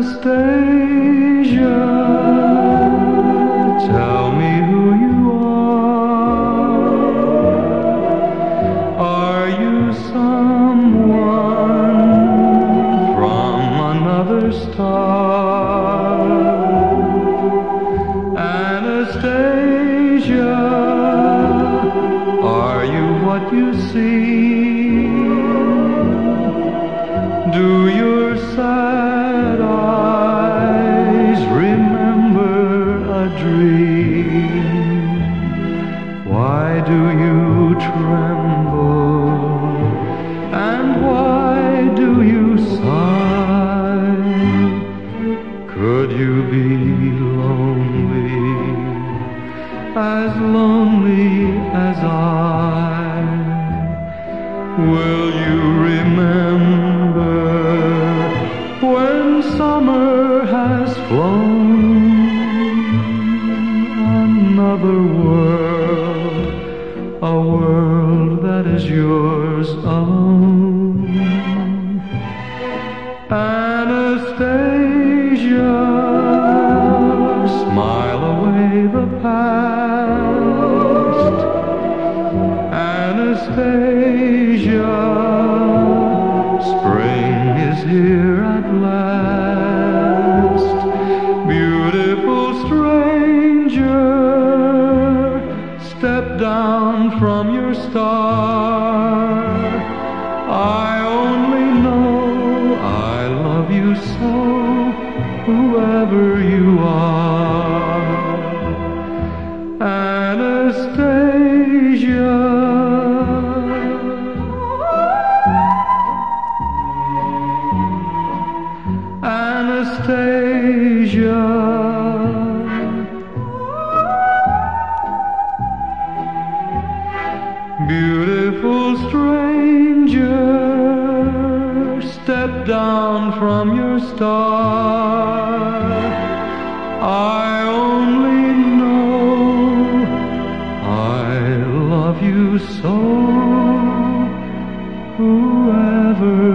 Anastasia, tell me who you are. Are you someone from another star? Anastasia, are you what you see? Do you tremble? And why do you sigh? Could you be lonely, as lonely as I? Will that is yours alone. Anastasia, smile away the past. Anastasia, down from your star. I only know I love you so, whoever you are. Beautiful stranger, step down from your star. I only know I love you so, whoever.